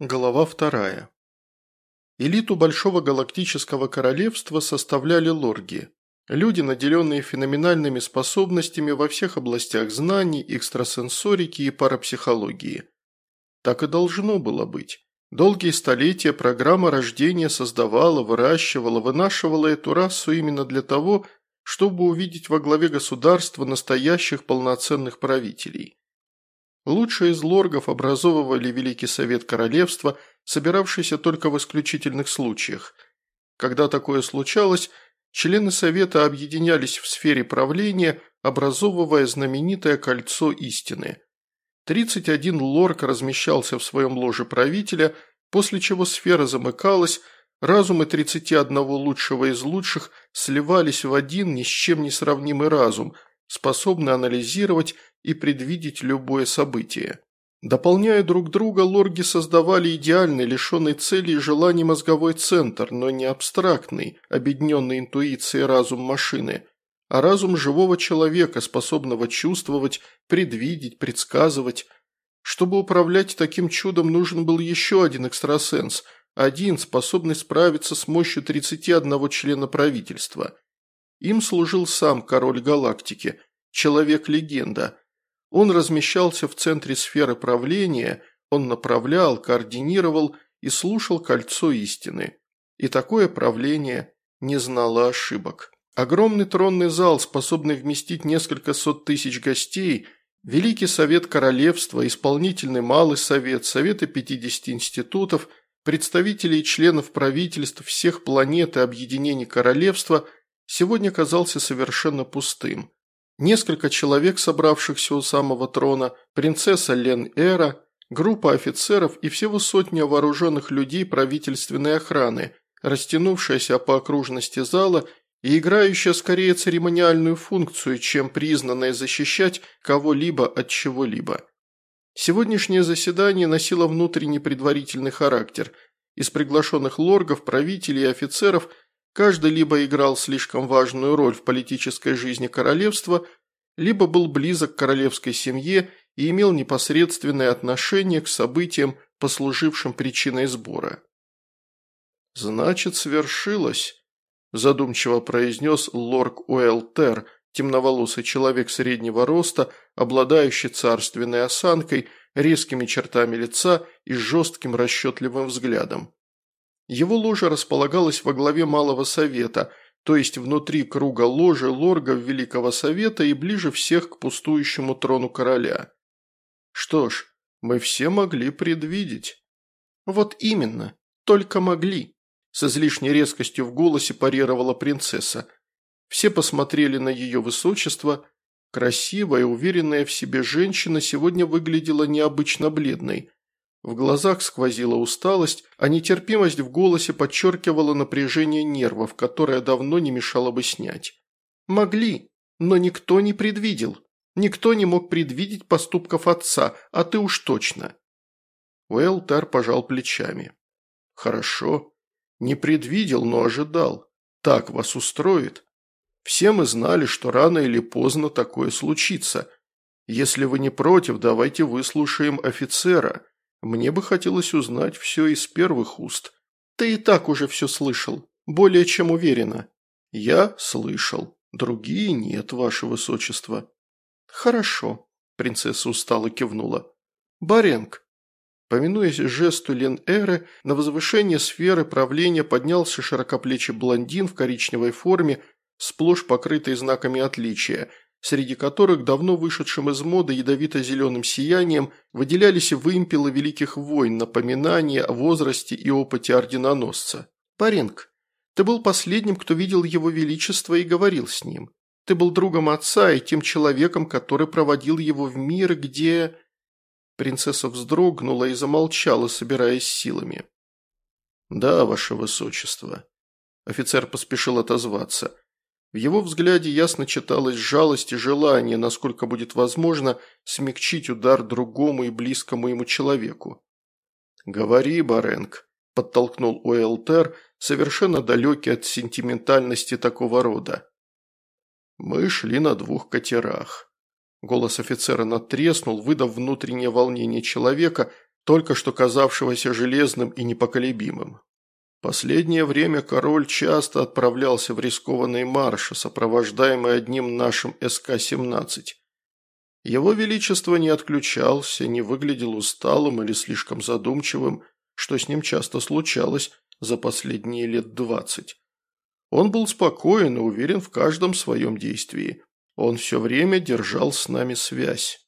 Глава вторая. Элиту Большого Галактического Королевства составляли лорги. Люди, наделенные феноменальными способностями во всех областях знаний, экстрасенсорики и парапсихологии. Так и должно было быть. Долгие столетия программа рождения создавала, выращивала, вынашивала эту расу именно для того, чтобы увидеть во главе государства настоящих полноценных правителей. Лучшие из лоргов образовывали Великий Совет Королевства, собиравшийся только в исключительных случаях. Когда такое случалось, члены Совета объединялись в сфере правления, образовывая знаменитое кольцо истины. 31 лорг размещался в своем ложе правителя, после чего сфера замыкалась, разумы 31 лучшего из лучших сливались в один ни с чем не сравнимый разум, способный анализировать и предвидеть любое событие. Дополняя друг друга, лорги создавали идеальный, лишенный цели и желаний мозговой центр, но не абстрактный, объединенный интуицией разум машины, а разум живого человека, способного чувствовать, предвидеть, предсказывать. Чтобы управлять таким чудом, нужен был еще один экстрасенс, один, способный справиться с мощью 31 члена правительства. Им служил сам король галактики, человек-легенда – он размещался в центре сферы правления, он направлял, координировал и слушал кольцо истины. И такое правление не знало ошибок. Огромный тронный зал, способный вместить несколько сот тысяч гостей, Великий Совет Королевства, Исполнительный Малый Совет, Советы 50 институтов, представителей и членов правительств всех планет и объединений королевства сегодня казался совершенно пустым. Несколько человек, собравшихся у самого трона, принцесса Лен Эра, группа офицеров и всего сотня вооруженных людей правительственной охраны, растянувшаяся по окружности зала и играющая скорее церемониальную функцию, чем признанная защищать кого-либо от чего-либо. Сегодняшнее заседание носило внутренний предварительный характер. Из приглашенных лоргов, правителей и офицеров – Каждый либо играл слишком важную роль в политической жизни королевства, либо был близок к королевской семье и имел непосредственное отношение к событиям, послужившим причиной сбора. «Значит, свершилось», – задумчиво произнес лорд Уэлтер, темноволосый человек среднего роста, обладающий царственной осанкой, резкими чертами лица и жестким расчетливым взглядом. Его ложа располагалась во главе Малого Совета, то есть внутри круга ложи лоргов Великого Совета и ближе всех к пустующему трону короля. Что ж, мы все могли предвидеть. Вот именно, только могли. С излишней резкостью в голосе парировала принцесса. Все посмотрели на ее высочество. Красивая, уверенная в себе женщина сегодня выглядела необычно бледной – в глазах сквозила усталость, а нетерпимость в голосе подчеркивала напряжение нервов, которое давно не мешало бы снять. «Могли, но никто не предвидел. Никто не мог предвидеть поступков отца, а ты уж точно». Уэлтер пожал плечами. «Хорошо. Не предвидел, но ожидал. Так вас устроит. Все мы знали, что рано или поздно такое случится. Если вы не против, давайте выслушаем офицера». Мне бы хотелось узнать все из первых уст. Ты и так уже все слышал, более чем уверена. Я слышал, другие нет, ваше высочество. Хорошо, принцесса устало кивнула. Баренг. Поминуясь жесту Лен-Эры, на возвышение сферы правления поднялся широкоплечий блондин в коричневой форме, сплошь покрытый знаками отличия – среди которых давно вышедшим из моды ядовито-зеленым сиянием выделялись вымпелы великих войн, напоминания о возрасте и опыте орденоносца. «Паренг, ты был последним, кто видел его величество и говорил с ним. Ты был другом отца и тем человеком, который проводил его в мир, где...» Принцесса вздрогнула и замолчала, собираясь силами. «Да, ваше высочество». Офицер поспешил отозваться – в его взгляде ясно читалась жалость и желание, насколько будет возможно, смягчить удар другому и близкому ему человеку. «Говори, Баренг», – подтолкнул Уэлтер, совершенно далекий от сентиментальности такого рода. «Мы шли на двух катерах». Голос офицера натреснул, выдав внутреннее волнение человека, только что казавшегося железным и непоколебимым. Последнее время король часто отправлялся в рискованные марши, сопровождаемый одним нашим СК-17. Его Величество не отключался, не выглядел усталым или слишком задумчивым, что с ним часто случалось за последние лет двадцать. Он был спокоен и уверен в каждом своем действии. Он все время держал с нами связь.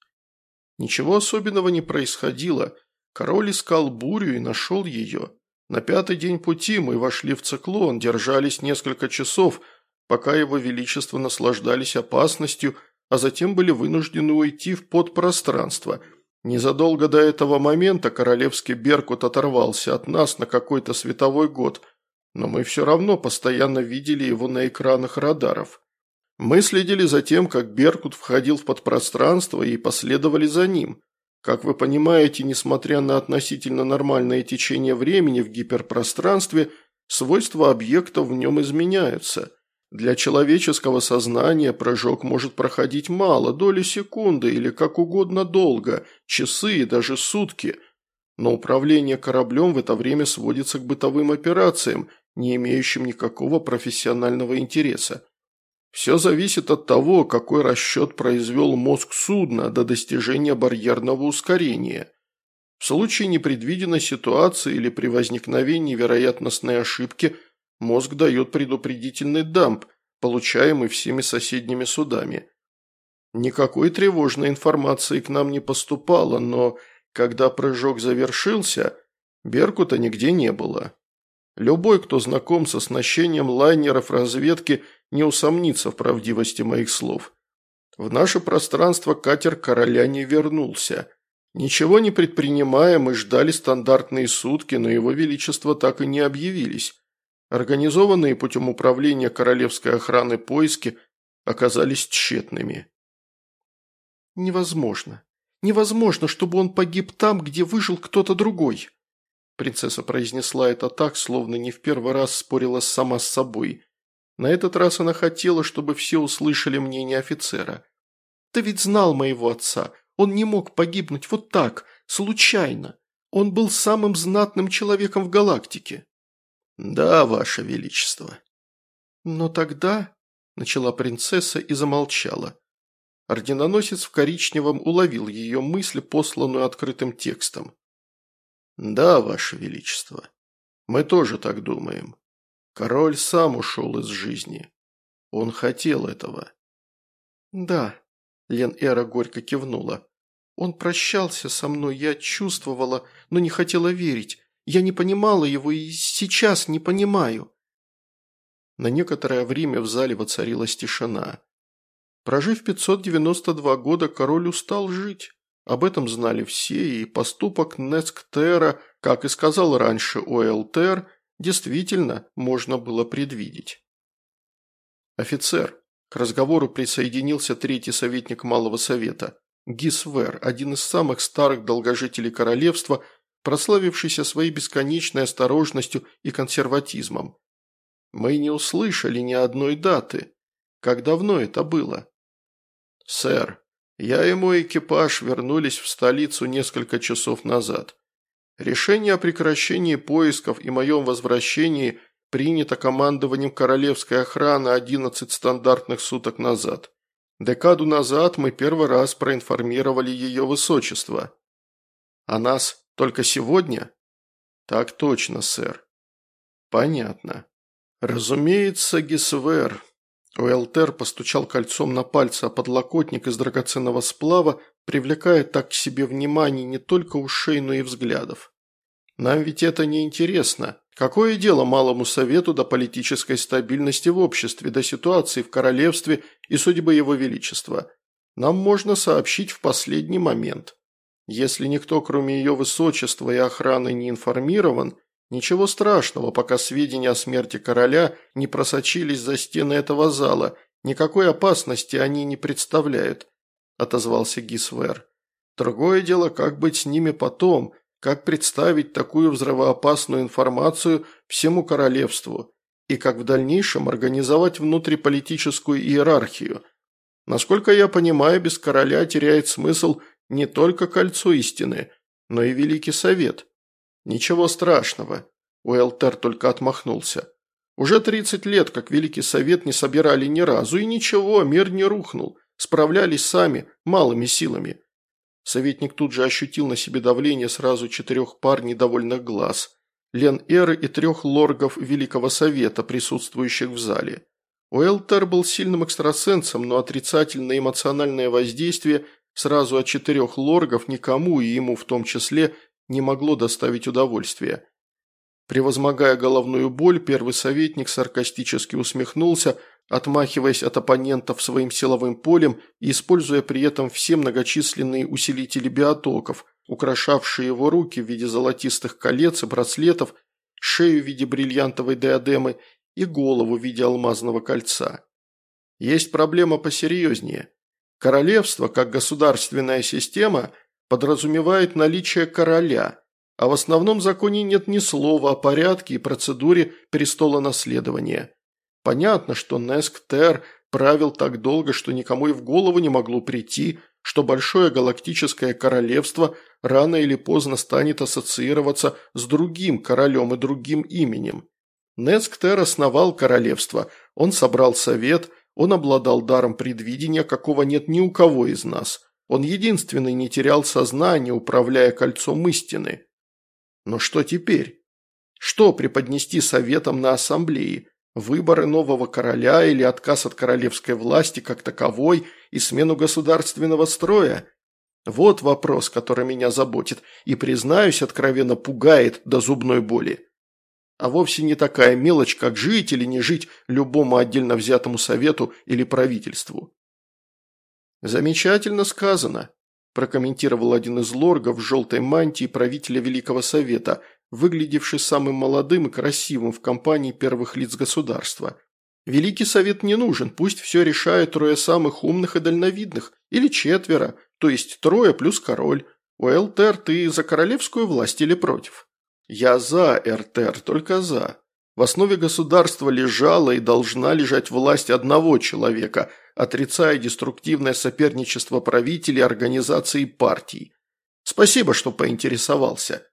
Ничего особенного не происходило. Король искал бурю и нашел ее. На пятый день пути мы вошли в циклон, держались несколько часов, пока его величество наслаждались опасностью, а затем были вынуждены уйти в подпространство. Незадолго до этого момента королевский Беркут оторвался от нас на какой-то световой год, но мы все равно постоянно видели его на экранах радаров. Мы следили за тем, как Беркут входил в подпространство и последовали за ним. Как вы понимаете, несмотря на относительно нормальное течение времени в гиперпространстве, свойства объектов в нем изменяются. Для человеческого сознания прыжок может проходить мало, доли секунды или как угодно долго, часы и даже сутки. Но управление кораблем в это время сводится к бытовым операциям, не имеющим никакого профессионального интереса. Все зависит от того, какой расчет произвел мозг судна до достижения барьерного ускорения. В случае непредвиденной ситуации или при возникновении вероятностной ошибки мозг дает предупредительный дамп, получаемый всеми соседними судами. Никакой тревожной информации к нам не поступало, но когда прыжок завершился, Беркута нигде не было. Любой, кто знаком с оснащением лайнеров разведки, не усомнится в правдивости моих слов. В наше пространство катер короля не вернулся. Ничего не предпринимая, мы ждали стандартные сутки, но его величество так и не объявились. Организованные путем управления королевской охраны поиски оказались тщетными. «Невозможно. Невозможно, чтобы он погиб там, где выжил кто-то другой», Принцесса произнесла это так, словно не в первый раз спорила сама с собой. На этот раз она хотела, чтобы все услышали мнение офицера. «Ты ведь знал моего отца. Он не мог погибнуть вот так, случайно. Он был самым знатным человеком в галактике». «Да, ваше величество». «Но тогда...» – начала принцесса и замолчала. Орденоносец в коричневом уловил ее мысль, посланную открытым текстом. «Да, Ваше Величество, мы тоже так думаем. Король сам ушел из жизни. Он хотел этого». «Да», – Лен Эра горько кивнула. «Он прощался со мной, я чувствовала, но не хотела верить. Я не понимала его и сейчас не понимаю». На некоторое время в зале воцарилась тишина. Прожив 592 года, король устал жить. Об этом знали все, и поступок Несктера, как и сказал раньше Уэлтер, действительно можно было предвидеть. Офицер. К разговору присоединился третий советник Малого Совета. Гисвер, один из самых старых долгожителей королевства, прославившийся своей бесконечной осторожностью и консерватизмом. Мы не услышали ни одной даты. Как давно это было? Сэр, я и мой экипаж вернулись в столицу несколько часов назад. Решение о прекращении поисков и моем возвращении принято командованием королевской охраны 11 стандартных суток назад. Декаду назад мы первый раз проинформировали ее высочество. А нас только сегодня? Так точно, сэр. Понятно. Разумеется, Гисвер, Уэлтер постучал кольцом на пальце о подлокотник из драгоценного сплава, привлекая так к себе внимание не только ушей, но и взглядов. «Нам ведь это не интересно. Какое дело малому совету до политической стабильности в обществе, до ситуации в королевстве и судьбы его величества? Нам можно сообщить в последний момент. Если никто, кроме ее высочества и охраны, не информирован, Ничего страшного, пока сведения о смерти короля не просочились за стены этого зала, никакой опасности они не представляют», – отозвался Гисвер. «Другое дело, как быть с ними потом, как представить такую взрывоопасную информацию всему королевству и как в дальнейшем организовать внутриполитическую иерархию. Насколько я понимаю, без короля теряет смысл не только кольцо истины, но и Великий Совет. Ничего страшного. Уэлтер только отмахнулся. Уже 30 лет, как Великий Совет не собирали ни разу, и ничего, мир не рухнул. Справлялись сами, малыми силами. Советник тут же ощутил на себе давление сразу четырех пар недовольных глаз. Лен Эры и трех лоргов Великого Совета, присутствующих в зале. Уэлтер был сильным экстрасенсом, но отрицательное эмоциональное воздействие сразу от четырех лоргов никому, и ему в том числе, не могло доставить удовольствия. Превозмогая головную боль, первый советник саркастически усмехнулся, отмахиваясь от оппонентов своим силовым полем и используя при этом все многочисленные усилители биотоков, украшавшие его руки в виде золотистых колец и браслетов, шею в виде бриллиантовой диадемы и голову в виде алмазного кольца. Есть проблема посерьезнее. Королевство, как государственная система, подразумевает наличие короля, а в основном законе нет ни слова о порядке и процедуре престола наследования. Понятно, что Несктер правил так долго, что никому и в голову не могло прийти, что большое галактическое королевство рано или поздно станет ассоциироваться с другим королем и другим именем. Несктер основал королевство, он собрал совет, он обладал даром предвидения, какого нет ни у кого из нас. Он единственный не терял сознание, управляя кольцом истины. Но что теперь? Что преподнести советам на ассамблее? Выборы нового короля или отказ от королевской власти как таковой и смену государственного строя? Вот вопрос, который меня заботит и, признаюсь, откровенно пугает до зубной боли а вовсе не такая мелочь, как жить или не жить любому отдельно взятому совету или правительству. «Замечательно сказано», – прокомментировал один из лоргов в желтой мантии правителя Великого Совета, выглядевший самым молодым и красивым в компании первых лиц государства. «Великий Совет не нужен, пусть все решают трое самых умных и дальновидных, или четверо, то есть трое плюс король. Уэлтер, ты за королевскую власть или против?» Я за РТР, только за. В основе государства лежала и должна лежать власть одного человека, отрицая деструктивное соперничество правителей, организаций и партий. Спасибо, что поинтересовался.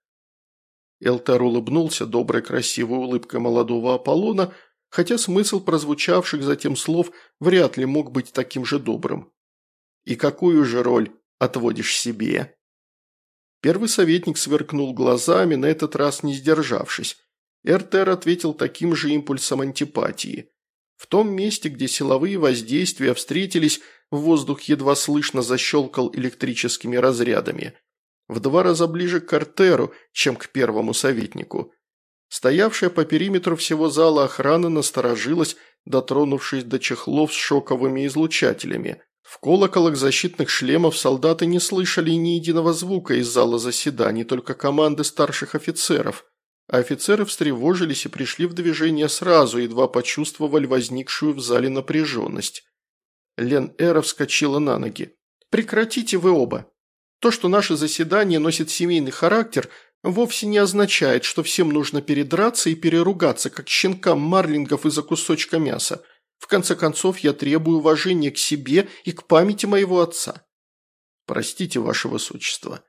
Элтер улыбнулся доброй красивой улыбкой молодого Аполлона, хотя смысл прозвучавших затем слов вряд ли мог быть таким же добрым. «И какую же роль отводишь себе?» Первый советник сверкнул глазами, на этот раз не сдержавшись. Эртер ответил таким же импульсом антипатии. В том месте, где силовые воздействия встретились, воздух едва слышно защелкал электрическими разрядами. В два раза ближе к Картеру, чем к первому советнику. Стоявшая по периметру всего зала охрана насторожилась, дотронувшись до чехлов с шоковыми излучателями. В колоколах защитных шлемов солдаты не слышали ни единого звука из зала заседаний, только команды старших офицеров. А офицеры встревожились и пришли в движение сразу, едва почувствовали возникшую в зале напряженность. Лен Эра вскочила на ноги. «Прекратите вы оба. То, что наше заседание носит семейный характер, вовсе не означает, что всем нужно передраться и переругаться, как щенкам марлингов из-за кусочка мяса. В конце концов, я требую уважения к себе и к памяти моего отца». «Простите, ваше высочество».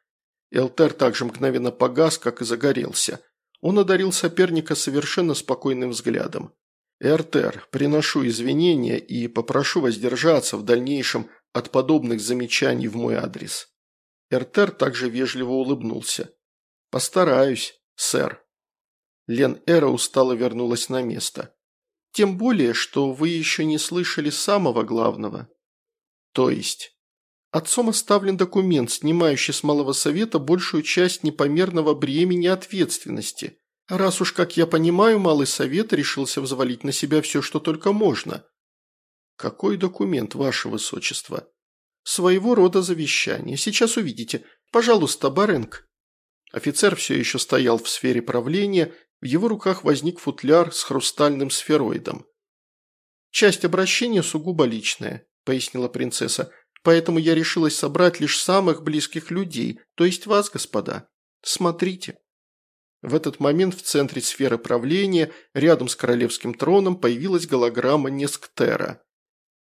Элтер также мгновенно погас, как и загорелся. Он одарил соперника совершенно спокойным взглядом. «Эртер, приношу извинения и попрошу воздержаться в дальнейшем от подобных замечаний в мой адрес». Эртер также вежливо улыбнулся. «Постараюсь, сэр». Лен Эра устало вернулась на место. Тем более, что вы еще не слышали самого главного. То есть? Отцом оставлен документ, снимающий с Малого Совета большую часть непомерного бремени ответственности. Раз уж, как я понимаю, Малый Совет решился взвалить на себя все, что только можно. Какой документ, ваше высочество? Своего рода завещание. Сейчас увидите. Пожалуйста, Баренг. Офицер все еще стоял в сфере правления в его руках возник футляр с хрустальным сфероидом. «Часть обращения сугубо личная», – пояснила принцесса, «поэтому я решилась собрать лишь самых близких людей, то есть вас, господа. Смотрите». В этот момент в центре сферы правления, рядом с королевским троном, появилась голограмма Несктера.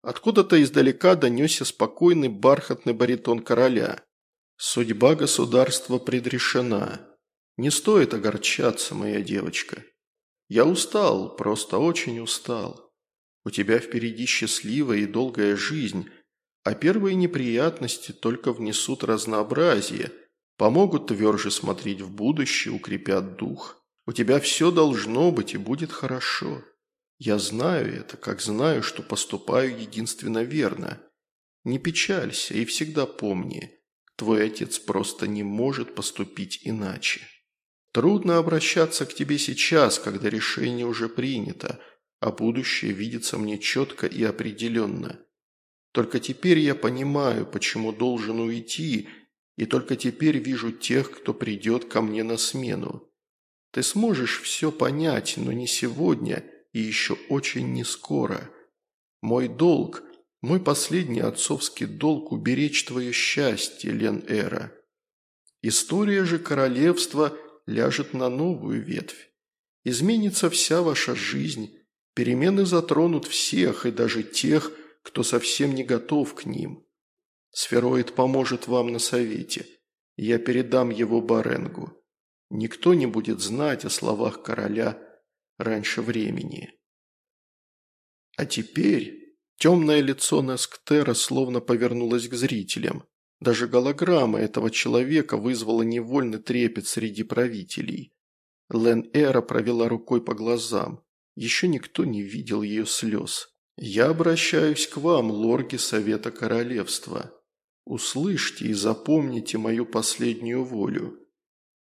Откуда-то издалека донесся спокойный бархатный баритон короля. Судьба государства предрешена. Не стоит огорчаться, моя девочка. Я устал, просто очень устал. У тебя впереди счастливая и долгая жизнь, а первые неприятности только внесут разнообразие, помогут тверже смотреть в будущее, укрепят дух. У тебя все должно быть и будет хорошо. Я знаю это, как знаю, что поступаю единственно верно. Не печалься и всегда помни, твой отец просто не может поступить иначе. Трудно обращаться к тебе сейчас, когда решение уже принято, а будущее видится мне четко и определенно. Только теперь я понимаю, почему должен уйти, и только теперь вижу тех, кто придет ко мне на смену. Ты сможешь все понять, но не сегодня и еще очень не скоро. Мой долг, мой последний отцовский долг – уберечь твое счастье, Лен Эра. История же королевства ляжет на новую ветвь. Изменится вся ваша жизнь, перемены затронут всех и даже тех, кто совсем не готов к ним. Сфероид поможет вам на совете. Я передам его Баренгу. Никто не будет знать о словах короля раньше времени. А теперь темное лицо Несктера словно повернулось к зрителям. Даже голограмма этого человека вызвала невольный трепет среди правителей. Лен Эра провела рукой по глазам. Еще никто не видел ее слез. «Я обращаюсь к вам, лорги Совета Королевства. Услышьте и запомните мою последнюю волю.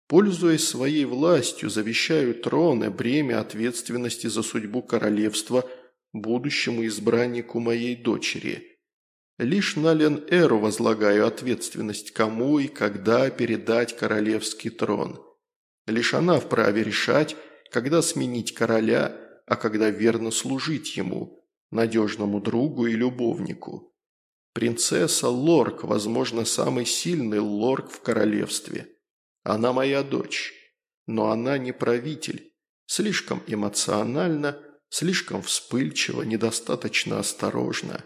Пользуясь своей властью, завещаю трон и бремя ответственности за судьбу королевства будущему избраннику моей дочери. Лишь на Лен-Эру возлагаю ответственность, кому и когда передать королевский трон. Лишь она вправе решать, когда сменить короля, а когда верно служить ему – надежному другу и любовнику. Принцесса Лорк, возможно, самый сильный лорк в королевстве. Она моя дочь, но она не правитель. Слишком эмоционально, слишком вспыльчиво, недостаточно осторожна.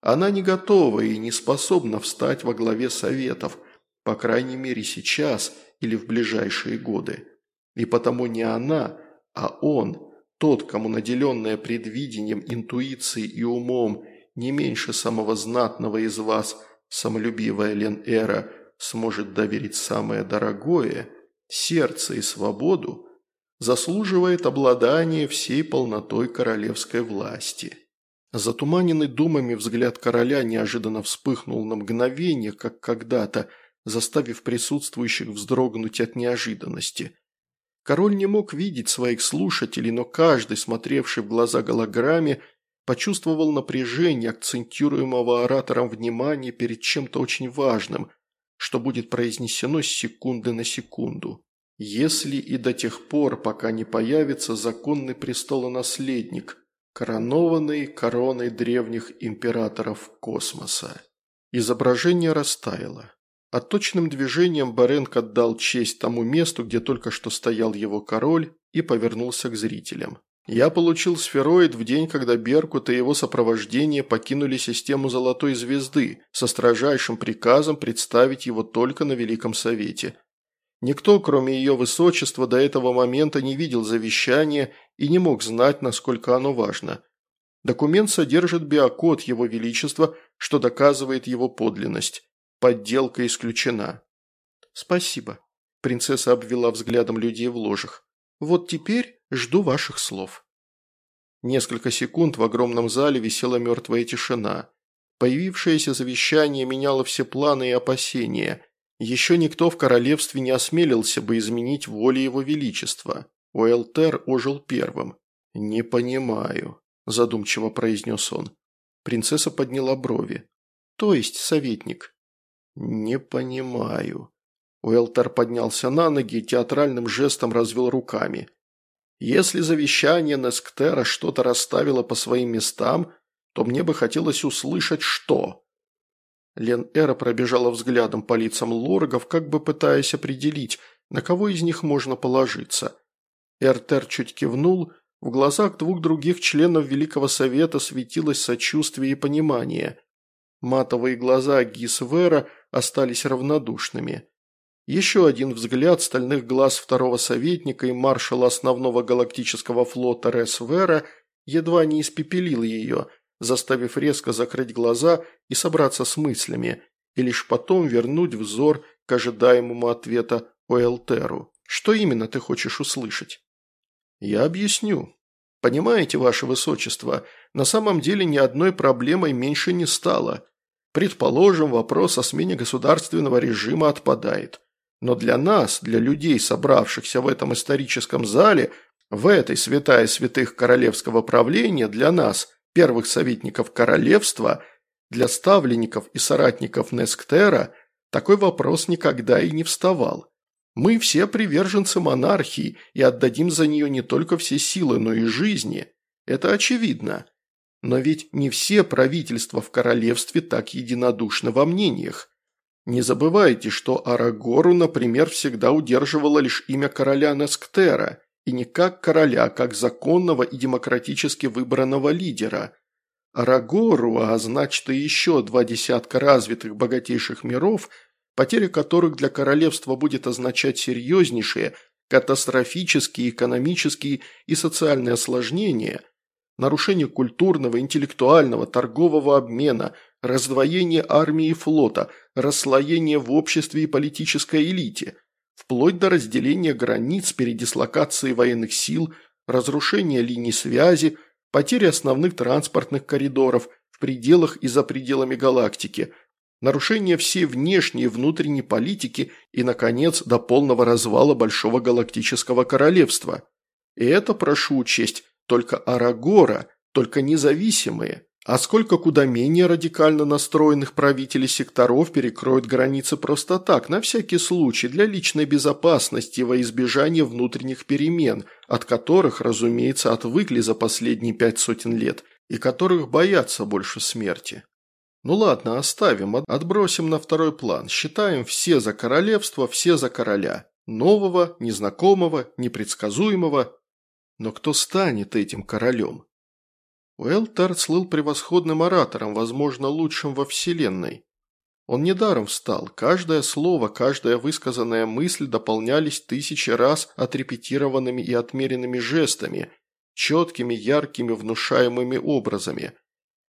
Она не готова и не способна встать во главе советов, по крайней мере сейчас или в ближайшие годы. И потому не она, а он тот, кому наделенная предвидением, интуицией и умом не меньше самого знатного из вас, самолюбивая Лен Эра, сможет доверить самое дорогое, сердце и свободу, заслуживает обладания всей полнотой королевской власти. Затуманенный думами взгляд короля неожиданно вспыхнул на мгновение, как когда-то, заставив присутствующих вздрогнуть от неожиданности – Король не мог видеть своих слушателей, но каждый, смотревший в глаза голограмме, почувствовал напряжение акцентируемого оратором внимания перед чем-то очень важным, что будет произнесено с секунды на секунду. Если и до тех пор, пока не появится законный престолонаследник, коронованный короной древних императоров космоса. Изображение растаяло. Отточенным движением Баренк отдал честь тому месту, где только что стоял его король, и повернулся к зрителям. «Я получил сфероид в день, когда Беркут и его сопровождение покинули систему Золотой Звезды со строжайшим приказом представить его только на Великом Совете. Никто, кроме ее высочества, до этого момента не видел завещания и не мог знать, насколько оно важно. Документ содержит биокод Его Величества, что доказывает его подлинность. Подделка исключена». «Спасибо», – принцесса обвела взглядом людей в ложах. «Вот теперь жду ваших слов». Несколько секунд в огромном зале висела мертвая тишина. Появившееся завещание меняло все планы и опасения. Еще никто в королевстве не осмелился бы изменить волю его величества. Уэлтер ожил первым. «Не понимаю», – задумчиво произнес он. Принцесса подняла брови. «То есть, советник, «Не понимаю». Уэлтер поднялся на ноги и театральным жестом развел руками. «Если завещание Несктера что-то расставило по своим местам, то мне бы хотелось услышать, что...» Лен Эра пробежала взглядом по лицам лоргов, как бы пытаясь определить, на кого из них можно положиться. Эртер чуть кивнул, в глазах двух других членов Великого Совета светилось сочувствие и понимание. Матовые глаза Гисвера остались равнодушными. Еще один взгляд стальных глаз второго советника и маршала основного галактического флота Рес Вера едва не испепелил ее, заставив резко закрыть глаза и собраться с мыслями, и лишь потом вернуть взор к ожидаемому ответа Уэлтеру. Что именно ты хочешь услышать? Я объясню. Понимаете, ваше высочество, на самом деле ни одной проблемой меньше не стало. Предположим, вопрос о смене государственного режима отпадает. Но для нас, для людей, собравшихся в этом историческом зале, в этой святая святых королевского правления, для нас, первых советников королевства, для ставленников и соратников Несктера, такой вопрос никогда и не вставал. Мы все приверженцы монархии и отдадим за нее не только все силы, но и жизни. Это очевидно. Но ведь не все правительства в королевстве так единодушны во мнениях. Не забывайте, что Арагору, например, всегда удерживало лишь имя короля Несктера, и не как короля, а как законного и демократически выбранного лидера. Арагору, а значит и еще два десятка развитых богатейших миров – потеря которых для королевства будет означать серьезнейшие, катастрофические экономические и социальные осложнения, нарушение культурного, интеллектуального, торгового обмена, раздвоение армии и флота, расслоение в обществе и политической элите, вплоть до разделения границ, передислокации военных сил, разрушения линий связи, потери основных транспортных коридоров в пределах и за пределами галактики – нарушение всей внешней и внутренней политики и, наконец, до полного развала Большого Галактического Королевства. И это, прошу учесть, только Арагора, только независимые. А сколько куда менее радикально настроенных правителей секторов перекроют границы просто так, на всякий случай, для личной безопасности во избежание внутренних перемен, от которых, разумеется, отвыкли за последние пять сотен лет, и которых боятся больше смерти. Ну ладно, оставим, отбросим на второй план. Считаем все за королевство, все за короля. Нового, незнакомого, непредсказуемого. Но кто станет этим королем? Уэлтер слыл превосходным оратором, возможно, лучшим во вселенной. Он недаром встал. Каждое слово, каждая высказанная мысль дополнялись тысячи раз отрепетированными и отмеренными жестами, четкими, яркими, внушаемыми образами –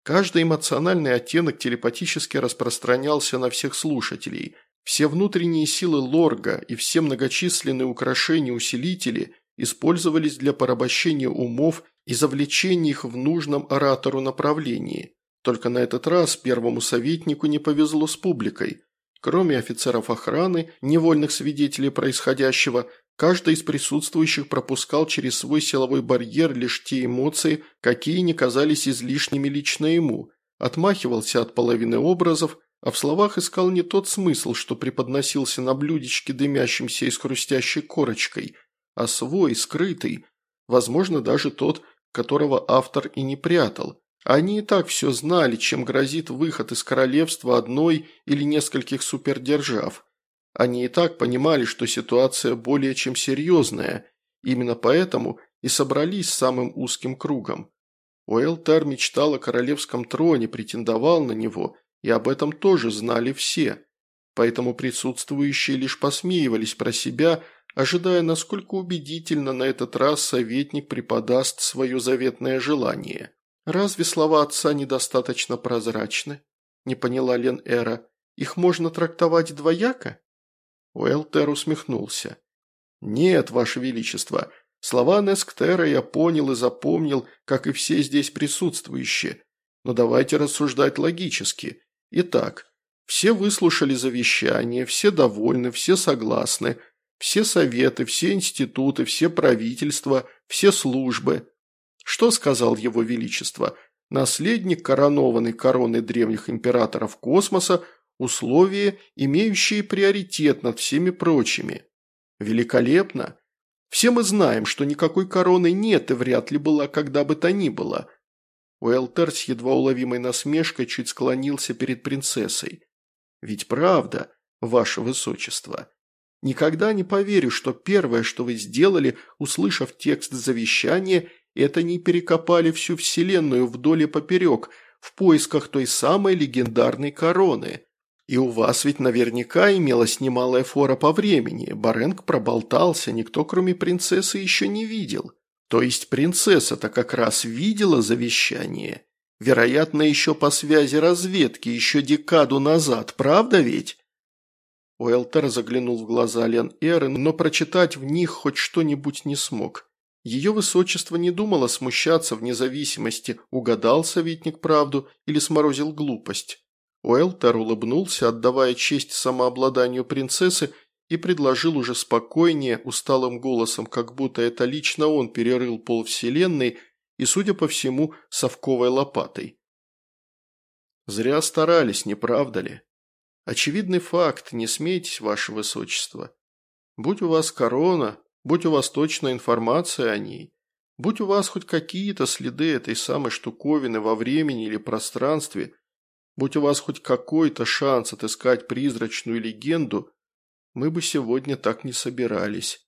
Каждый эмоциональный оттенок телепатически распространялся на всех слушателей. Все внутренние силы Лорга и все многочисленные украшения-усилители использовались для порабощения умов и завлечения их в нужном оратору направлении. Только на этот раз первому советнику не повезло с публикой. Кроме офицеров охраны, невольных свидетелей происходящего, Каждый из присутствующих пропускал через свой силовой барьер лишь те эмоции, какие не казались излишними лично ему, отмахивался от половины образов, а в словах искал не тот смысл, что преподносился на блюдечке, дымящемся и с хрустящей корочкой, а свой, скрытый, возможно, даже тот, которого автор и не прятал. Они и так все знали, чем грозит выход из королевства одной или нескольких супердержав. Они и так понимали, что ситуация более чем серьезная, именно поэтому и собрались самым узким кругом. Уэлтер мечтал о королевском троне, претендовал на него, и об этом тоже знали все. Поэтому присутствующие лишь посмеивались про себя, ожидая, насколько убедительно на этот раз советник преподаст свое заветное желание. «Разве слова отца недостаточно прозрачны?» – не поняла Лен Эра. «Их можно трактовать двояко?» Уэлтер усмехнулся. «Нет, Ваше Величество, слова Несктера я понял и запомнил, как и все здесь присутствующие. Но давайте рассуждать логически. Итак, все выслушали завещание, все довольны, все согласны, все советы, все институты, все правительства, все службы. Что сказал Его Величество? Наследник, коронованный короной древних императоров космоса, условия, имеющие приоритет над всеми прочими. Великолепно. Все мы знаем, что никакой короны нет и вряд ли была когда бы то ни было. Уэлтер с едва уловимой насмешкой чуть склонился перед принцессой. Ведь правда, ваше высочество. Никогда не поверю, что первое, что вы сделали, услышав текст завещания, это не перекопали всю вселенную вдоль и поперек, в поисках той самой легендарной короны. И у вас ведь наверняка имелась немалая фора по времени. Баренг проболтался, никто кроме принцессы еще не видел. То есть принцесса-то как раз видела завещание. Вероятно, еще по связи разведки, еще декаду назад, правда ведь? Уэлтер заглянул в глаза Лен Эрен, но прочитать в них хоть что-нибудь не смог. Ее высочество не думало смущаться вне зависимости, угадал советник правду или сморозил глупость. Уэлтер улыбнулся, отдавая честь самообладанию принцессы, и предложил уже спокойнее, усталым голосом, как будто это лично он перерыл пол вселенной и, судя по всему, совковой лопатой. «Зря старались, не правда ли? Очевидный факт, не смейтесь, ваше высочество. Будь у вас корона, будь у вас точная информация о ней, будь у вас хоть какие-то следы этой самой штуковины во времени или пространстве – Будь у вас хоть какой-то шанс отыскать призрачную легенду, мы бы сегодня так не собирались.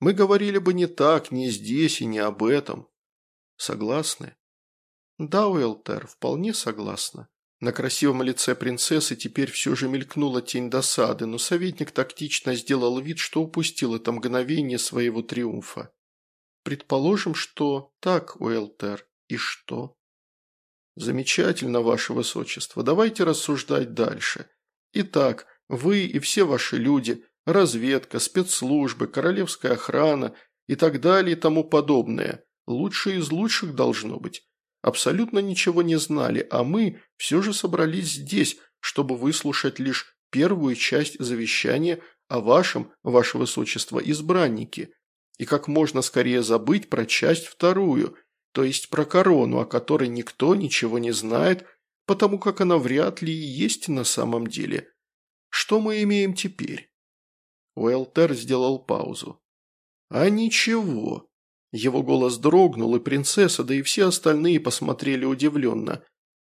Мы говорили бы не так, не здесь и не об этом. Согласны? Да, Уэлтер, вполне согласна. На красивом лице принцессы теперь все же мелькнула тень досады, но советник тактично сделал вид, что упустил это мгновение своего триумфа. Предположим, что так, Уэлтер, и что? «Замечательно, ваше высочество. Давайте рассуждать дальше. Итак, вы и все ваши люди, разведка, спецслужбы, королевская охрана и так далее и тому подобное, лучшие из лучших должно быть, абсолютно ничего не знали, а мы все же собрались здесь, чтобы выслушать лишь первую часть завещания о вашем, ваше высочество, избраннике, и как можно скорее забыть про часть вторую – то есть про корону, о которой никто ничего не знает, потому как она вряд ли и есть на самом деле. Что мы имеем теперь?» Уэлтер сделал паузу. «А ничего». Его голос дрогнул, и принцесса, да и все остальные посмотрели удивленно.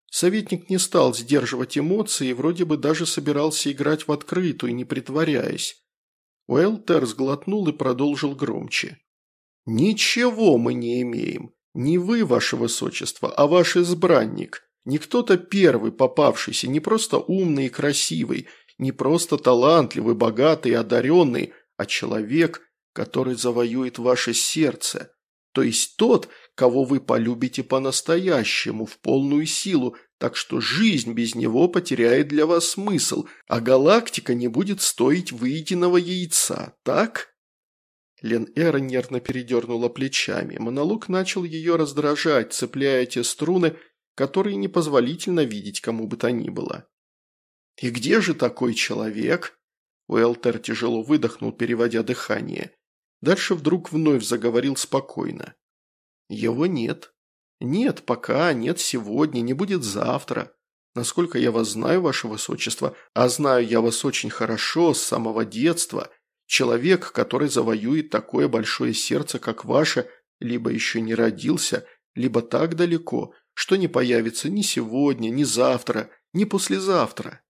Советник не стал сдерживать эмоции и вроде бы даже собирался играть в открытую, не притворяясь. Уэлтер сглотнул и продолжил громче. «Ничего мы не имеем. Не вы, ваше высочество, а ваш избранник. Не кто-то первый попавшийся, не просто умный и красивый, не просто талантливый, богатый и одаренный, а человек, который завоюет ваше сердце. То есть тот, кого вы полюбите по-настоящему, в полную силу, так что жизнь без него потеряет для вас смысл, а галактика не будет стоить выеденного яйца, так? Лен Эра нервно передернула плечами. Монолог начал ее раздражать, цепляя те струны, которые непозволительно видеть кому бы то ни было. «И где же такой человек?» Уэлтер тяжело выдохнул, переводя дыхание. Дальше вдруг вновь заговорил спокойно. «Его нет. Нет пока, нет сегодня, не будет завтра. Насколько я вас знаю, ваше высочество, а знаю я вас очень хорошо, с самого детства, Человек, который завоюет такое большое сердце, как ваше, либо еще не родился, либо так далеко, что не появится ни сегодня, ни завтра, ни послезавтра.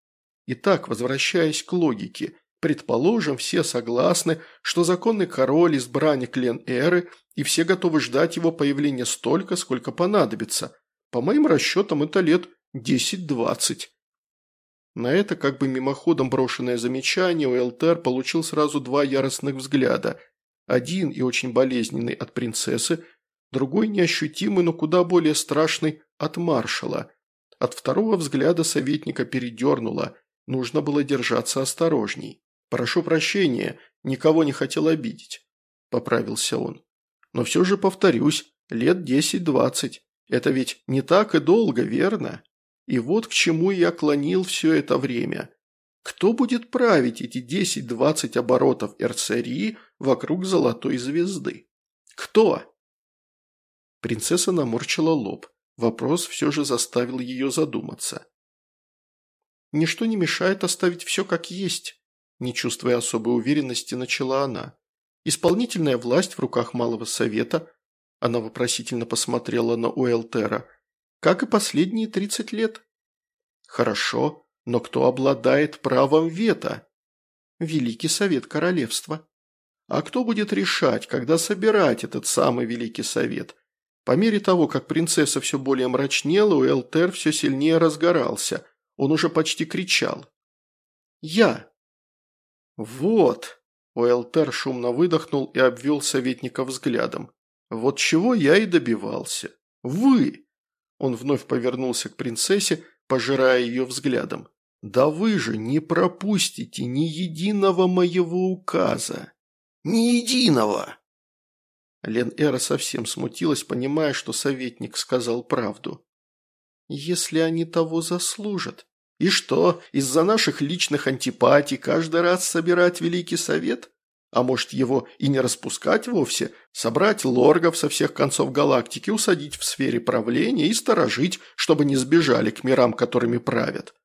Итак, возвращаясь к логике, предположим, все согласны, что законный король – избранник Лен-Эры, и все готовы ждать его появления столько, сколько понадобится. По моим расчетам, это лет 10-20. На это как бы мимоходом брошенное замечание Уэлтер получил сразу два яростных взгляда. Один и очень болезненный от принцессы, другой неощутимый, но куда более страшный от маршала. От второго взгляда советника передернуло, нужно было держаться осторожней. «Прошу прощения, никого не хотел обидеть», – поправился он. «Но все же повторюсь, лет десять-двадцать. Это ведь не так и долго, верно?» И вот к чему я клонил все это время. Кто будет править эти 10-20 оборотов РЦРИ вокруг золотой звезды? Кто? Принцесса наморчила лоб. Вопрос все же заставил ее задуматься. «Ничто не мешает оставить все как есть», не чувствуя особой уверенности, начала она. «Исполнительная власть в руках Малого Совета», она вопросительно посмотрела на Уэлтера, как и последние 30 лет. Хорошо, но кто обладает правом вето? Великий Совет Королевства. А кто будет решать, когда собирать этот самый Великий Совет? По мере того, как принцесса все более мрачнела, Уэлтер все сильнее разгорался. Он уже почти кричал. Я!» «Вот!» – Уэлтер шумно выдохнул и обвел советника взглядом. «Вот чего я и добивался. Вы!» Он вновь повернулся к принцессе, пожирая ее взглядом. «Да вы же не пропустите ни единого моего указа!» «Ни единого!» Лен Эра совсем смутилась, понимая, что советник сказал правду. «Если они того заслужат. И что, из-за наших личных антипатий каждый раз собирать Великий Совет? А может, его и не распускать вовсе, собрать лоргов со всех концов галактики, усадить в сфере правления и сторожить, чтобы не сбежали к мирам, которыми правят?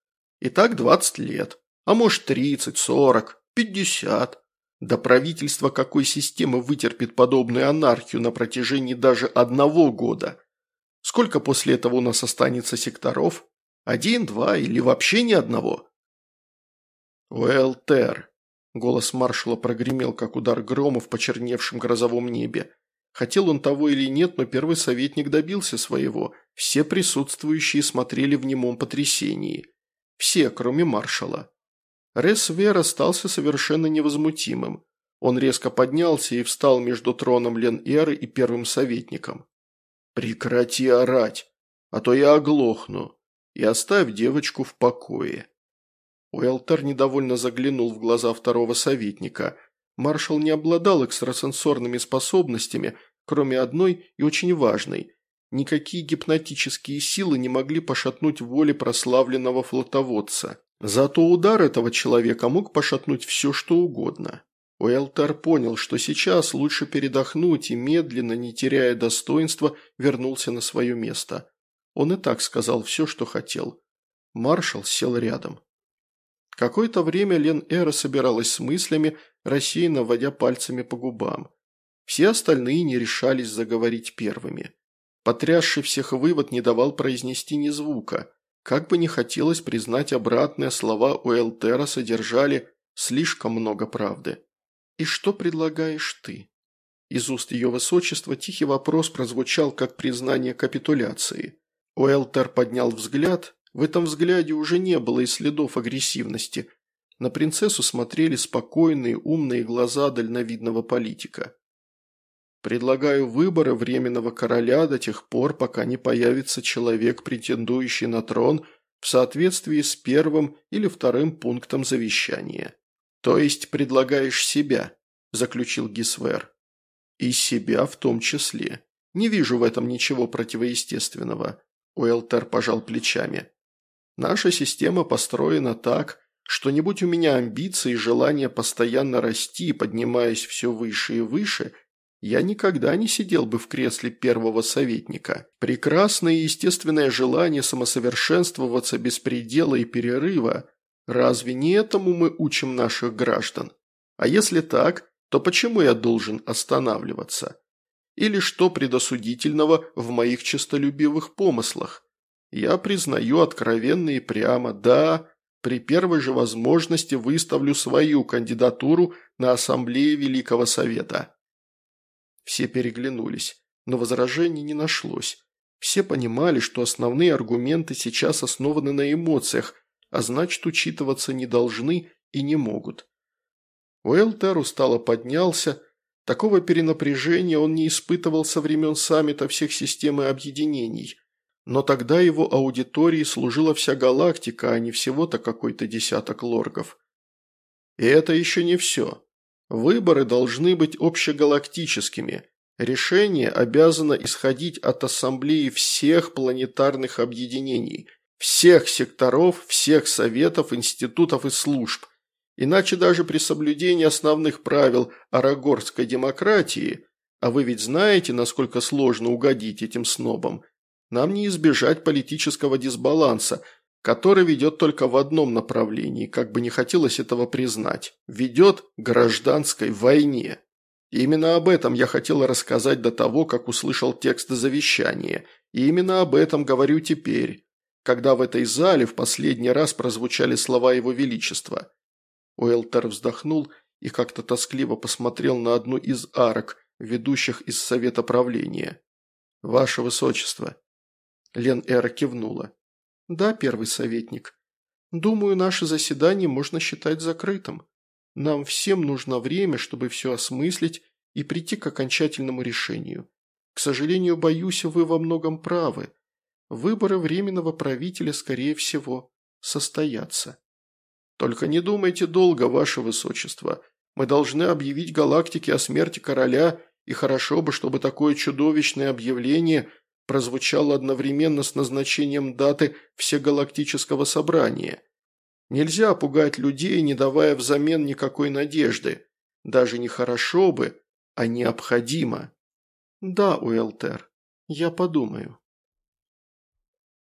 И так двадцать лет, а может тридцать, сорок, пятьдесят. До правительства какой системы вытерпит подобную анархию на протяжении даже одного года? Сколько после этого у нас останется секторов? Один, два или вообще ни одного? Уэлтер. Голос маршала прогремел, как удар грома в почерневшем грозовом небе. Хотел он того или нет, но первый советник добился своего. Все присутствующие смотрели в немом потрясении. Все, кроме маршала. Рес Вер остался совершенно невозмутимым. Он резко поднялся и встал между троном Лен-Эры и первым советником. «Прекрати орать, а то я оглохну, и оставь девочку в покое». Уэлтер недовольно заглянул в глаза второго советника. Маршал не обладал экстрасенсорными способностями, кроме одной и очень важной. Никакие гипнотические силы не могли пошатнуть воли прославленного флотоводца. Зато удар этого человека мог пошатнуть все, что угодно. Уэлтер понял, что сейчас лучше передохнуть и медленно, не теряя достоинства, вернулся на свое место. Он и так сказал все, что хотел. Маршал сел рядом. Какое-то время Лен Эра собиралась с мыслями, рассеянно водя пальцами по губам. Все остальные не решались заговорить первыми. Потрясший всех вывод не давал произнести ни звука. Как бы не хотелось признать обратное, слова Уэлтера содержали слишком много правды. «И что предлагаешь ты?» Из уст ее высочества тихий вопрос прозвучал как признание капитуляции. Уэлтер поднял взгляд, в этом взгляде уже не было и следов агрессивности. На принцессу смотрели спокойные, умные глаза дальновидного политика. Предлагаю выборы Временного Короля до тех пор, пока не появится человек, претендующий на трон в соответствии с первым или вторым пунктом завещания. То есть предлагаешь себя, заключил Гисвер. И себя в том числе. Не вижу в этом ничего противоестественного. Уэлтер пожал плечами. Наша система построена так, что не будь у меня амбиций и желания постоянно расти, поднимаясь все выше и выше – я никогда не сидел бы в кресле первого советника. Прекрасное и естественное желание самосовершенствоваться без предела и перерыва. Разве не этому мы учим наших граждан? А если так, то почему я должен останавливаться? Или что предосудительного в моих честолюбивых помыслах? Я признаю откровенно и прямо, да, при первой же возможности выставлю свою кандидатуру на Ассамблее Великого Совета. Все переглянулись, но возражений не нашлось. Все понимали, что основные аргументы сейчас основаны на эмоциях, а значит учитываться не должны и не могут. Уэлтер устало поднялся. Такого перенапряжения он не испытывал со времен саммита всех систем и объединений. Но тогда его аудитории служила вся галактика, а не всего-то какой-то десяток лоргов. И это еще не все. Выборы должны быть общегалактическими. Решение обязано исходить от ассамблеи всех планетарных объединений, всех секторов, всех советов, институтов и служб. Иначе даже при соблюдении основных правил арагорской демократии, а вы ведь знаете, насколько сложно угодить этим снобам, нам не избежать политического дисбаланса – который ведет только в одном направлении, как бы не хотелось этого признать, ведет к гражданской войне. И именно об этом я хотел рассказать до того, как услышал текст завещания, и именно об этом говорю теперь, когда в этой зале в последний раз прозвучали слова Его Величества. Уэлтер вздохнул и как-то тоскливо посмотрел на одну из арок, ведущих из Совета правления. «Ваше Высочество». Лен Эра кивнула. «Да, первый советник. Думаю, наше заседание можно считать закрытым. Нам всем нужно время, чтобы все осмыслить и прийти к окончательному решению. К сожалению, боюсь, вы во многом правы. Выборы временного правителя, скорее всего, состоятся. Только не думайте долго, ваше высочество. Мы должны объявить галактике о смерти короля, и хорошо бы, чтобы такое чудовищное объявление – прозвучало одновременно с назначением даты Всегалактического собрания. Нельзя пугать людей, не давая взамен никакой надежды. Даже не хорошо бы, а необходимо. Да, Уэлтер, я подумаю.